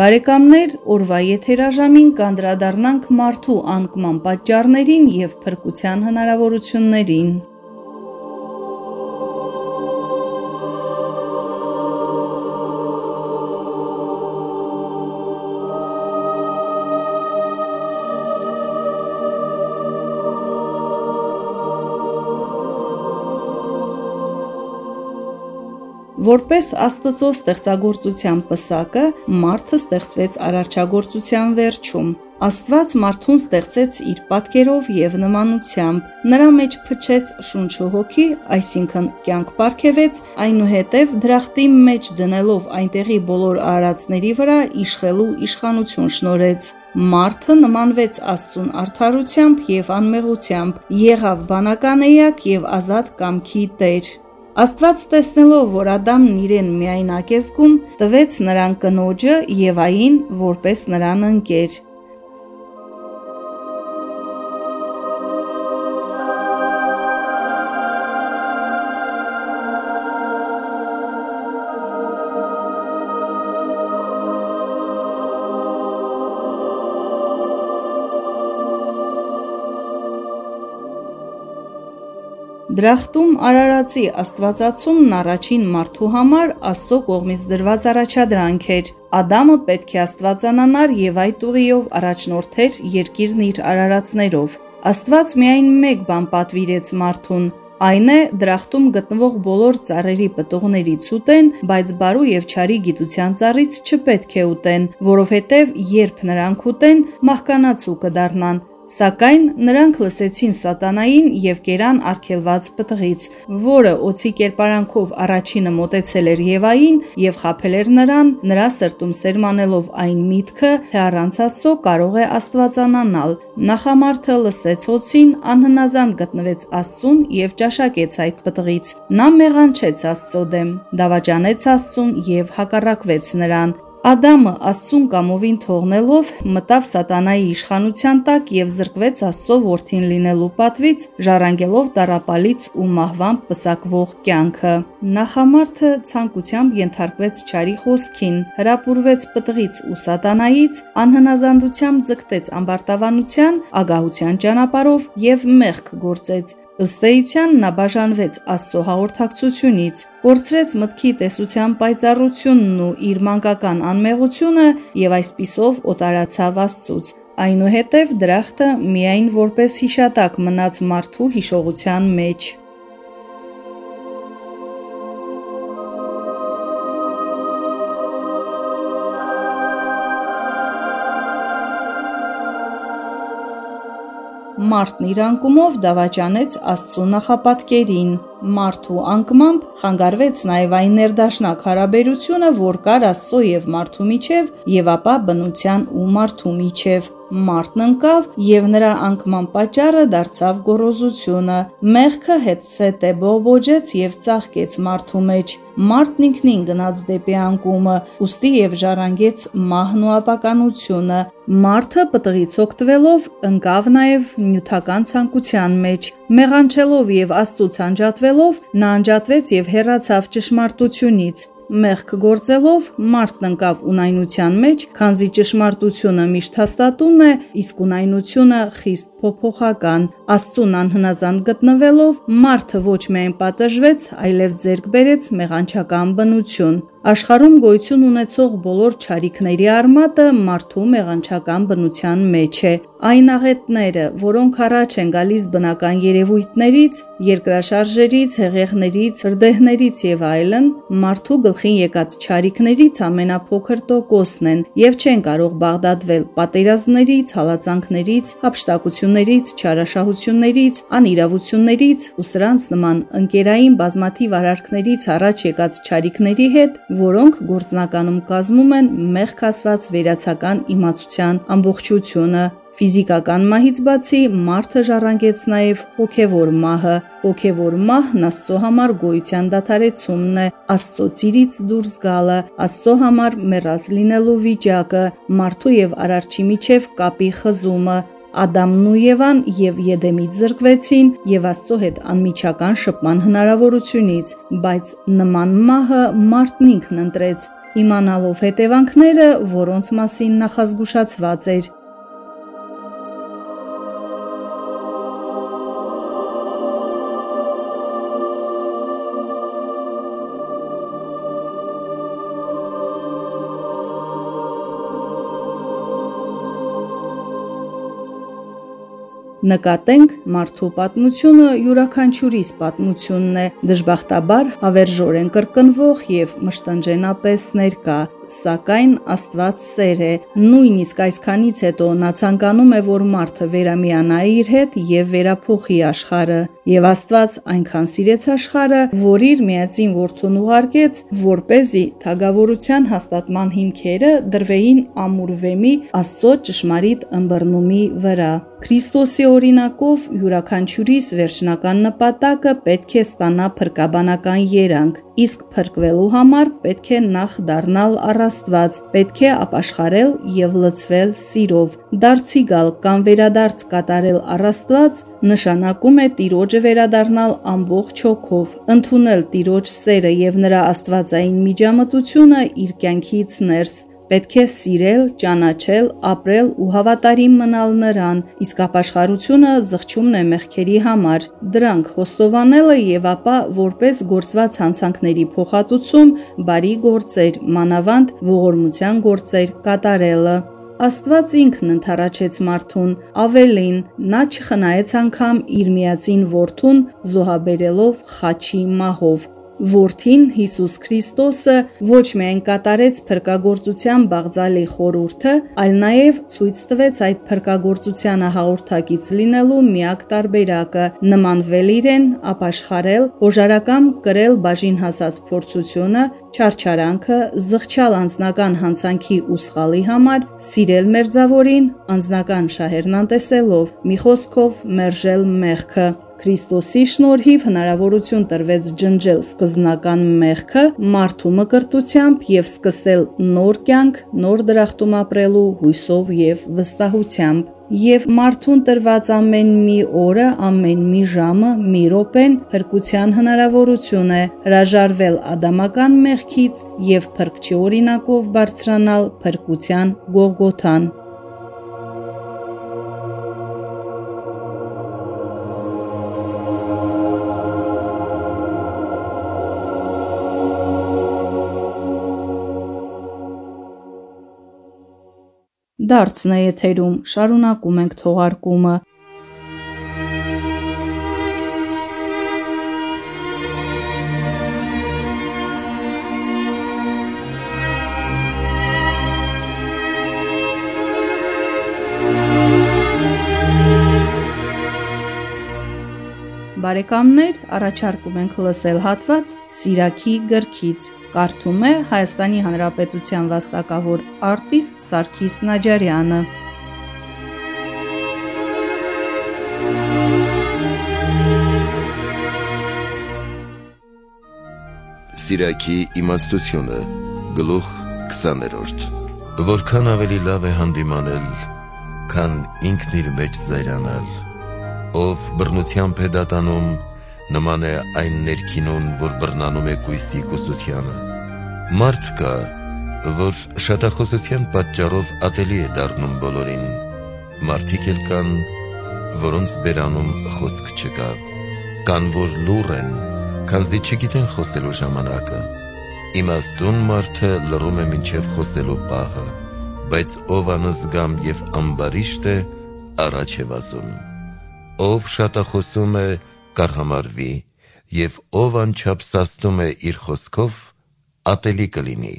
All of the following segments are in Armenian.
Բարեկամներ, օրվա եթերաժամին կանդրադառնանք մարդու անկման պատճառներին եւ փրկության հնարավորություններին։ Որպես Աստծո ստեղծագործության պսակը, մարդը ստեղծվեց արարչագործության վերջում։ Աստված մարդուն ստեղծեց իր պատկերով եւ նմանությամբ։ Նրա մեջ փչեց շունչը հոգի, այսինքն կյանք ապարգևեց, այնուհետև դրախտի մեջ դնելով այնտեղի բոլոր արարածների վրա իշխելու իշխանություն շնորեց։ Մարդը նմանվեց Աստծուն արդարությամբ եւ անմեղությամբ, եղավ բանական էակ եւ ազատ կամքի տեր։ Աստված տեսնելով, որ Ադամն իրեն միայնակ է զգում, տվեց նրան կնոջը Եվային որպես նրան ընկեր։ Դրախտում Արարածի Աստվածացումն առաջին մարդու համար Աստծո կողմից դրված առաջադրանք էր։ Ադամը պետք է Աստվածանանար եւ այդ ուղիով առաջնորդեր երկիրն իր արարածներով։ Աստված միայն մեկ բան պատվիրեց մարդուն, այն է դրախտում գտնվող բոլոր ծառերի պտուղներից ուտեն, բայց բարու եւ չարի գիտության ծառից չպետք է ուտեն, որովհետեւ երբ նրանք ուտեն, մահկանացու կդառնան։ Սակայն նրանք լսեցին սատանային եւ կերան արգելված պտղից, որը օծի կերպարանքով առաջինը մոտեցել էր Եվային եւ խაფել էր նրան, նրա սրտում սերմանելով այն միտքը, թե առանց Աստծո կարող է Աստվածանանալ։ Նախամարդը լսեց օծին, անհնազանդ գտնվեց Աստծուն եւ ճաշակեց այդ պտղից։ Նա մեղանչեց Աստծո դեմ, դավաճանեց Աստծուն եւ հակառակվեց նրան։ Ադամը Աստծուն կամովին թողնելով մտավ սատանայի իշխանության տակ եւ զրկվեց Աստծո որդին լինելու պատվից, ժառանգելով տառապալից ու մահվան պսակվող կյանքը։ Նախամարդը ցանկությամբ ենթարկվեց չարի խոսքին, հրապուրվեց պտղից ու սատանայից, անհնազանդությամբ ձգտեց ամբարտավանության, ագահության ճանապարով եւ մեղք գործեց, Ըստ էության նա բաժանվեց Աստծո հաղորդակցությունից, կորցրեց մտքի տեսության պայծառությունն ու իր մանկական անմեղությունը եւ այսպիսով օտարացավ Աստծուց։ Այնուհետև դրախտը միայն որպես հիշատակ մնաց մարդու հիշողության մեջ։ Մարդն իր անկումով դավաճանեց Աստծո նախապատկերին։ Մարդու անկմամբ խանգարվեց նաև այն ներդաշնակ հարաբերությունը, որ կար Աստծո եւ մարդու միջև, եւ ապա բնության ու մարդու միջև։ Մարդն ընկավ եւ նրա անկման պատճառը դարձավ գոռոզությունը։ Մեղքը հետսետե բողբոջեց եւ ծաղկեց մարդու մեջ։ Մարդն ինքնին գնաց դեպի անկումը, ուստի եւ ժառանգեց մահն ու ապականությունը։ Մարդը պտղից օգտվելով ընկավ նաև նյութական ցանկության մեջ։ Մեղանչելով եւ Աստծուց անջատվելով, նա անջատվեց եւ հեռացավ ճշմարտությունից։ Մեղք գործելով մարդն ընկավ ունայնության մեջ, քանզի ճշմարտությունը միշտ հաստատուն է, իսկ ունայնությունը խիստ փոփոխական։ Աստծուն անհնազանդ գտնվելով մարդը ոչ միայն պատժվեց, այլև ձեռք բերեց մեղանչական բնություն։ Աշխարհում գոյություն ունեցող բոլոր ճարիքների արմատը մարդու մեղանչական բնության մեջ է։ Այն աղետները, որոնք առաջ են գալիս բնական երևույթներից, երկրաշարժերից, հեղեղներից, հրդեհներից եւ այլն, մարդու գլխին եկած ճարիքներից ամենափոքր տոկոսն են եւ չեն կարող բաղդադվել պատերազմներից, հալածանքներից, հափշտակություններից, չարաշահություններից, անիրավություններից ու սրանց նման ընկերային բազմաթիվ արարքներից առաջ եկած ճարիքների հետ որոնք գործնականում կազմում են մեղք ասված վերացական իմացության ամբողջությունը։ Ֆիզիկական մահից բացի մարդը ժառանգեց նաև հոգևոր մահը։ Հոգևոր մահն Աստծո համար գոյության դադարեցումն է, Աստծո ծիրից դուրս գալը, Աստծո համար մեռած լինելու վիճակը, մարդու և Արարչի միջև կապի խզումը։ Ադամն ու Եվան և Եդեմից զրկվեցին և Աստծո հետ անմիջական շփման հնարավորությունից, բայց նման մահը մարդն ինքն ընտրեց՝ իմանալով հետևանքները, որոնց մասին նախազգուշացված էր։ Նկատենք՝ մարդու պատմությունը յուրաքանչյուրիս պատմությունն է, դժբախտաբար հավերժորեն կրկնվող և մշտնջենապես ներկա։ Սակայն Աստված սեր է։ Նույնիսկ այսքանից հետո Նա ցանկանում է, որ մարդը վերամիանա իր հետ և վերափոխի աշխարհը։ Եվ Աստված այնքան սիրեց աշխարհը, որ Իր միածին Որդուն ուղարկեց, որպեսզի թագավորության հաստատման հիմքերը դրվեին ամուր վեմի՝ Աստծո ճշմարիտ ըմբռնումի վրա։ Քրիստոսի օրինակով յուրաքանչյուրիս վերջնական նպատակը պետք է ստանա փրկաբանական երանգ, իսկ փրկվելու համար պետք է նախ դառնալ առ Աստված, պետք է ապաշխարել և լցվել սիրով։ Դարձի գալ կամ վերադարձ կատարել առ Աստված նշանակում է Տիրոջը վերադառնալ ամբողջ հոգով, ընդունել Տիրոջ սերը և Նրա աստվածային միջամտությունը իր կյանքից ներս։ Պետք է սիրել, ճանաչել, ապրել ու հավատարիմ մնալ Նրան, իսկ ապաշխարությունը զղջումն է մեղքերի համար, դրանք խոստովանելը և ապա որպես գործված հանցանքների փոխհատուցում բարի գործեր, մանավանդ ողորմության գործեր կատարելը։ Աստված Ինքն ընդառաջեց մարդուն։ Ավելին՝ Նա չխնայեց անգամ Իր միածին Որդուն՝ զոհաբերելով խաչի մահով։ Որդին՝ Հիսուս Քրիստոսը, ոչ միայն կատարեց փրկագործության բաղձալի խորհուրդը, այլ նաև ցույց տվեց այդ փրկագործությանը հաղորդակից լինելու միակ տարբերակը՝ նմանվել Իրեն, ապաշխարել, հոժարակամ կրել բաժին հասած փորձությունը, չարչարանքը, զղջալ անձնական հանցանքի ու սխալի համար, սիրել Մերձավորին՝ անձնական շահերն անտեսելով, մի խոսքով՝ մերժել մեղքը։ Քրիստոսի շնորհիվ հնարավորություն տրվեց ջնջել սկզբնական մեղքը մարդու մկրտությամբ և սկսել նոր կյանք՝ նոր դրախտում ապրելու հույսով և վստահությամբ։ Եվ մարդուն տրված ամեն մի օրը, ամեն մի ժամը, մի րոպեն փրկության հնարավորություն է՝ հրաժարվել ադամական մեղքից և Փրկչի օրինակով բարձրանալ փրկության Գողգոթան։ Դարձն է եթերում։ Շարունակում ենք թողարկումը։ Բարեկամներ առաջարկում ենք լսել հատված Սիրակի գրքից։ Կարդում է ՀՀ վաստակավոր արտիստ Սարգիս Նաջարյանը։ Սիրակի իմաստությունը Գլուխ 20 Որքան ավելի լավ է հանդիմանել, քան ինքն իր մեջ զայրանալ Ով բռնությամբ է դատանում, նման է այն ներքինուն, որ բռնանում է կույսի կուսությանը։ Մարդ կա, որ շատախոսության պատճառով ատելի է դառնում բոլորին։ Մարդիկ էլ կան, որոնց բերանում խոսք չկա։ Կան, որ լուռ են, քանզի չգիտեն խոսելու ժամանակը։ Իմաստուն մարդը լռում է մինչև խոսելու պահը, բայց ով անզգամ և ամբարիշտ է, առաջ է վազում։ Ով շատախոսում է, կարհամարվի, և ով անչափ սաստում է իր խոսքով, ատելի կլինի։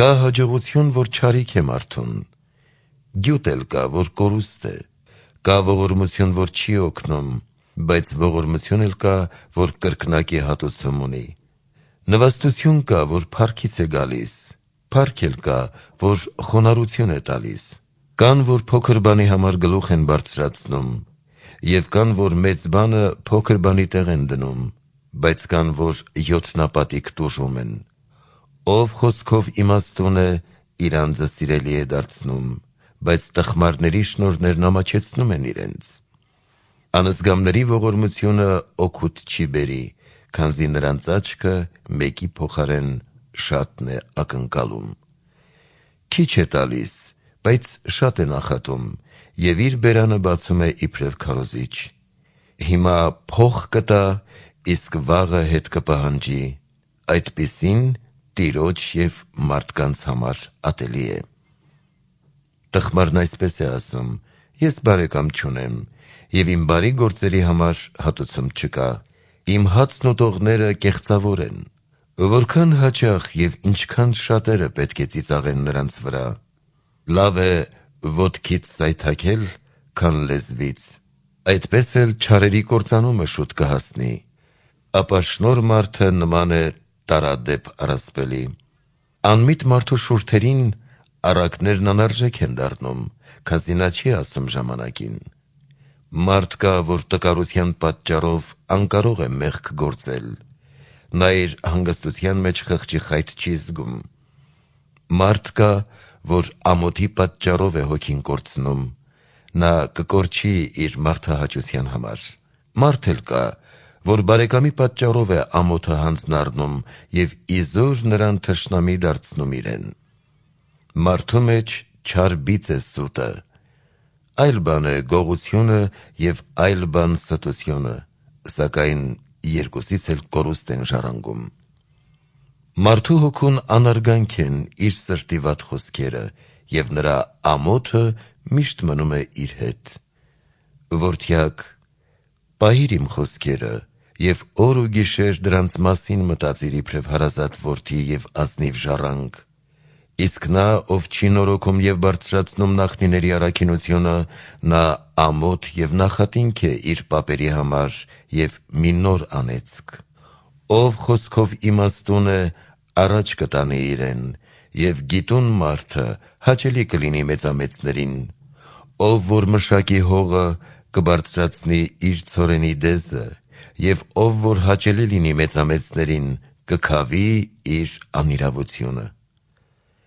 Կա հաջողություն, որ չարիք է մարդուն, գյուտ էլ կա, որ կորուստ է, կա ողորմություն, որ չի օգնում, բայց ողորմություն էլ կա, որ կրկնակի հատուցում ունի։ Նվաստություն կա, որ փառքից է գալիս, փառք էլ կա, որ խոնարհություն է տալիս։ Կան, որ փոքր բանի համար գլուխ են բարձրացնում, եւ կան, որ մեծ բանը փոքր բանի տեղ են դնում, բայց կան, որ յոթնապատիկ տուժում են։ Ով խոսքով իմաստուն է, իր անձը սիրելի է դարձնում, բայց տխմարների շնորհներն ամաչեցնում են իրենց։ Անզգամների ողորմությունը օգուտ չի բերի, քանզի նրանց աչքը մեկի փոխարեն շատն է ակնկալում։ Քիչ է տալիս, բայց շատ է նախատում, եւ իր բերանը բացում է իբրև քարոզիչ։ Հիմա փող կտա, իսկ վաղը հետ կպահանջի, այդպիսին տիրոջ եւ մարդկանց համար ատելի է։ Տխմարն այսպես է ասում. Ես բարեկամ չունեմ, եւ իմ բարի գործերի համար հատուցում չկա Իմ հացն ուտողները կեղծավոր են։ Որքան հաճախ եւ ինչքան շատերը պետք է ծիծաղեն նրանց վրա։ Լավ է ոտքից սայթաքել, քան լեզվից։ Այդպես էլ չարերի կործանումը շուտ կհասնի։ Ապա շնոր մարդը նման է տարադեպ առասպելի։ Անմիտ մարդու շուրթերին արակներն անարժեք են դառնում, քանզի նա չի ասում ժամանակին։ Մարդ կա, որ տկարության պատճառով անկարող է մեղք գործել։ Նա իր հանգստության մեջ խղճի խայթ չի զգում։ Մարդ կա, որ ամոթի պատճառով է հոգին կորցնում։ Նա կկորչի իր մարդահաճության համար։ Մարդ էլ կա, որ բարեկամի պատճառով է ամոթը հանձն առնում եւ իզոր նրան թշնամի դարձնում իրեն։ Մարդու մեջ չար բիծ է սուտը Այլ բան է գողությունը եւ այլ բան ստությունը, սակայն երկուսից էլ կորուստ են ժառանգում։ Մարդու հոգուն անարգանք են իր սրտի վատ խոսքերը եւ նրա ամոթը միշտ մնում է իր հետ։ Որդյակ, պահիր իմ խոսքերը եւ օր ու գիշեր դրանց մասին մտածիր իբրև հարազատ որդի եւ ազնիվ ժառանգ Իսկ նա, ով չի նորոգում եւ բարձրացնում նախնիների առաքինությունը, նա ամոթ եւ նախատինք է իր պապերի համար եւ մի նոր անեծք։ Ով խոսքով իմաստուն է, առաջ կտանի իրեն, եւ գիտուն մարդը հաճելի կլինի մեծամեծներին։ Ով որ մշակի հողը կբարձրացնի իր ծորենի դեզը, եւ ով որ հաճելի լինի մեծամեծներին, կքավի իր անիրավությունը։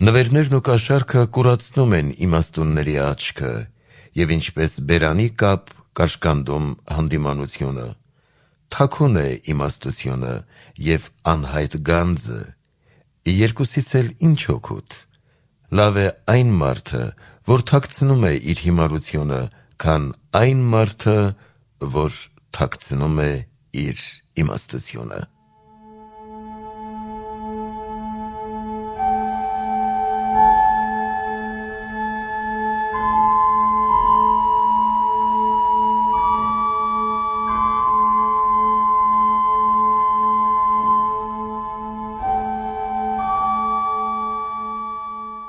Նվերներն ու կաշառքը կուրացնում են իմաստունների աչքը, եւ ինչպես բերանի կապ կաշկանդում հանդիմանությունը։ Թաքուն է իմաստությունը եւ անհայտ գանձը։ Երկուսից էլ ինչ օգուտ։ Լավ է այն մարդը, որ թաքցնում է իր հիմարությունը, քան այն մարդը, որ թաքցնում է իր իմաստությունը։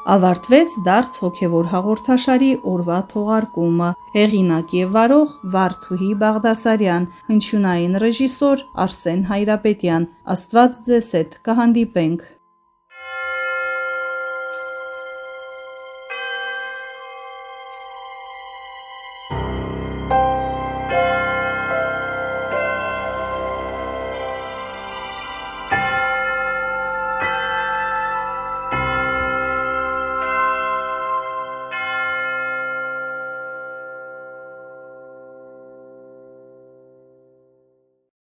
ավարտվեց դարձ հոգևոր հաղորդաշարի օրվա թողարկումը։ Հեղինակ եւ վարող Վարդուհի Բաղդասարյան, հնչյունային ռեժիսոր Արսեն Հայրապետյան։ Աստված ձեզ հետ կհանդիպենք